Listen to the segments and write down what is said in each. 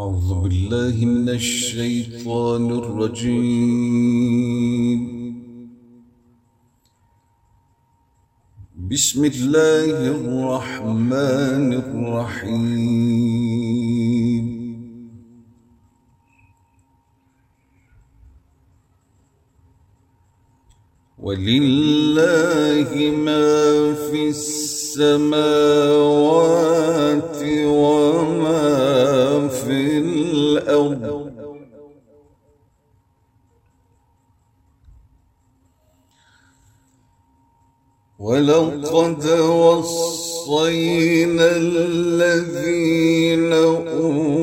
أعوذ بالله من الشيطان الرجيم. بسم الله الرحمن الرحيم. ولله ما في السماوات ولقد وصينا الذين أوتوا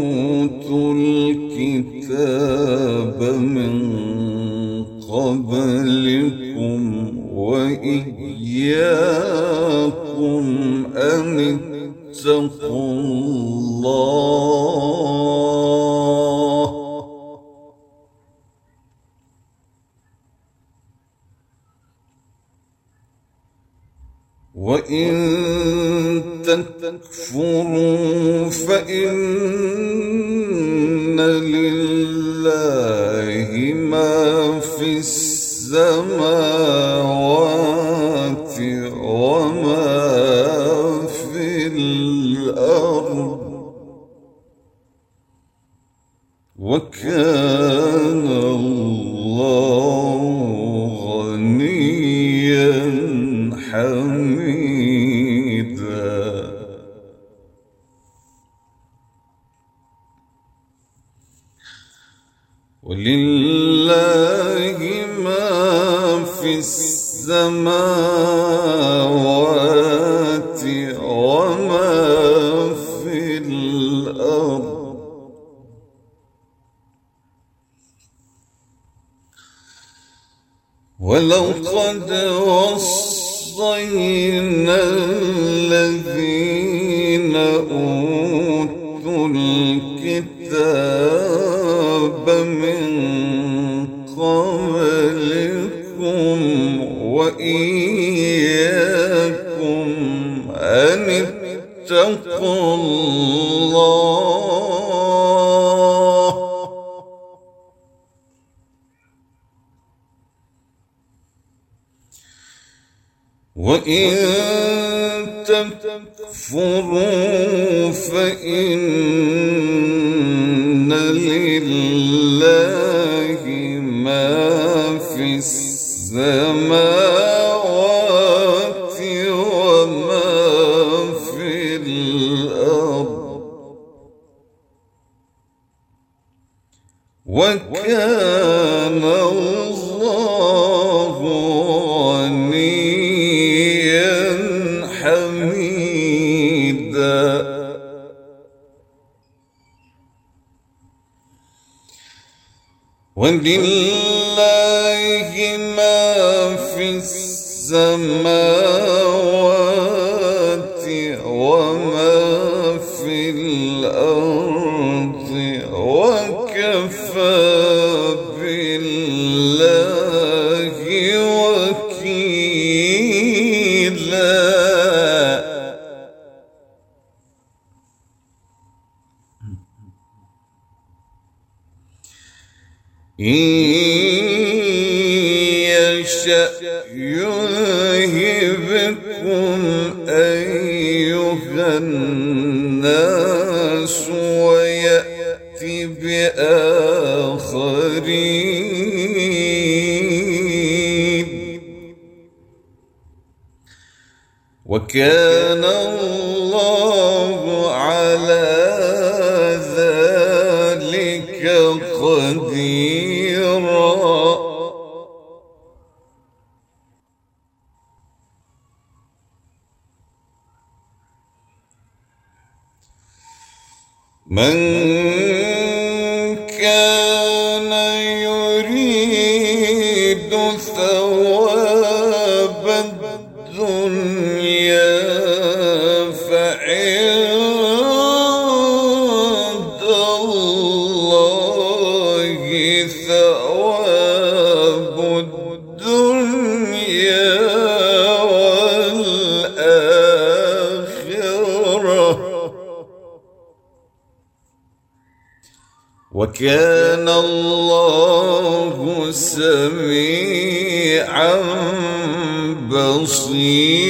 وإن تكفروا فإن لله ما في السماوات ولله ما في السماوات وما في الأرض. ولقد وصينا الذين اتقوا الله. وإن تكفروا فإن ولله ما في السماوات وما إن يشأ يذهبكم أيها الناس ويأتي بآخرين. وكان الله على من وكان الله سميعا بصيرا.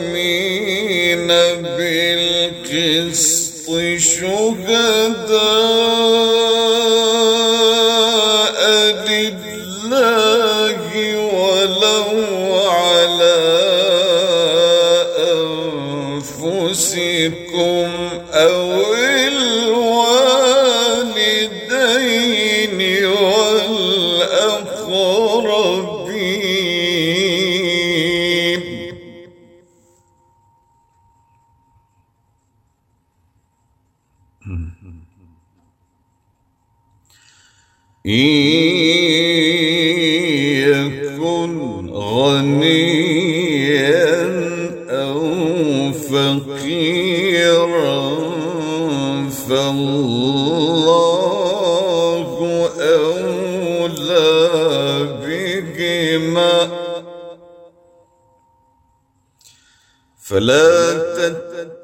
قوامين بالقسط شهداء لله ولو على أنفسكم أو يكن غنيا أو فقيرا فالله أولى بهما. فلا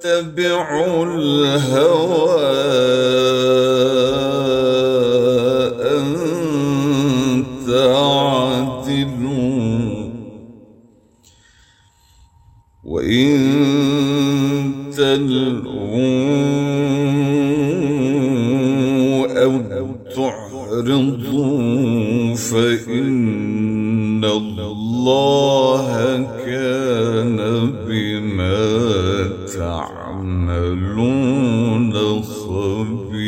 تتبعوا الهوى. تعرضوا فإن الله كان بما تعملون خبيرا.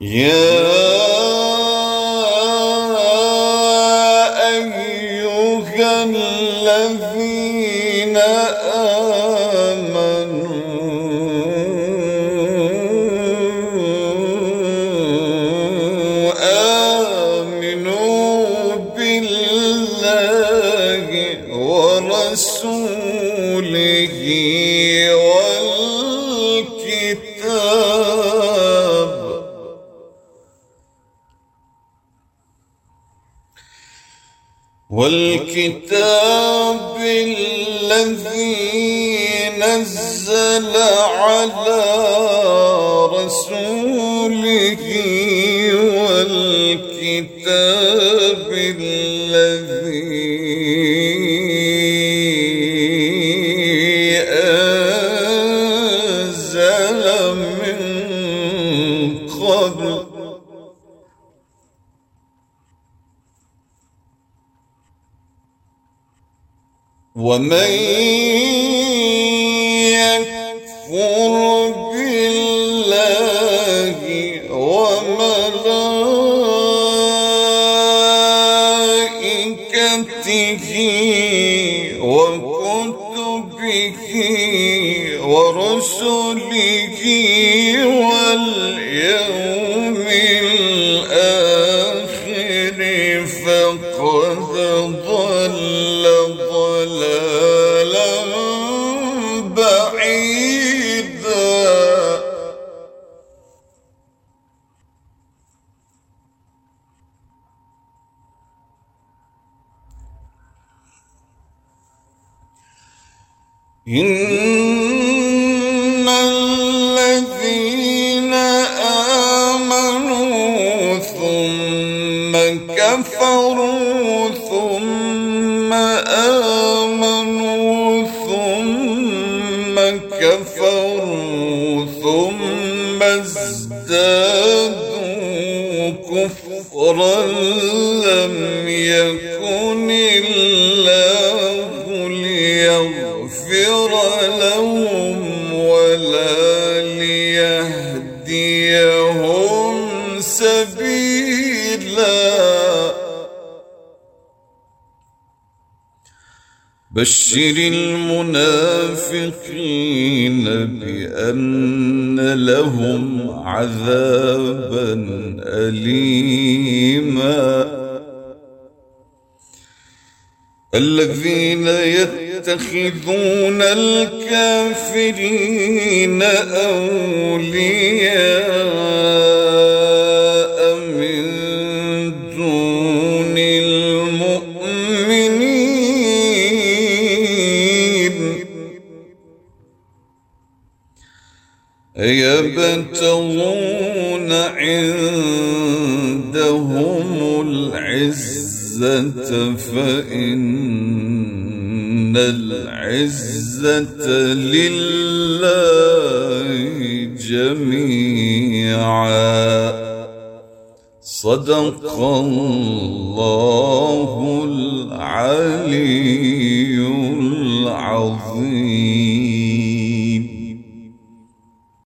يا والكتاب الذي نزل على رسوله والكتاب ومن يكفر بالله وملائكته إن الذين آمنوا ثم كفروا ثم ازدادوا كفرا لم يكن بشر المنافقين بأن لهم عذابا أليما. الذين يتخذون الكافرين أولياء. يبتغون عندهم العزة فإن العزة لله جميعا. صدق الله العلي العظيم.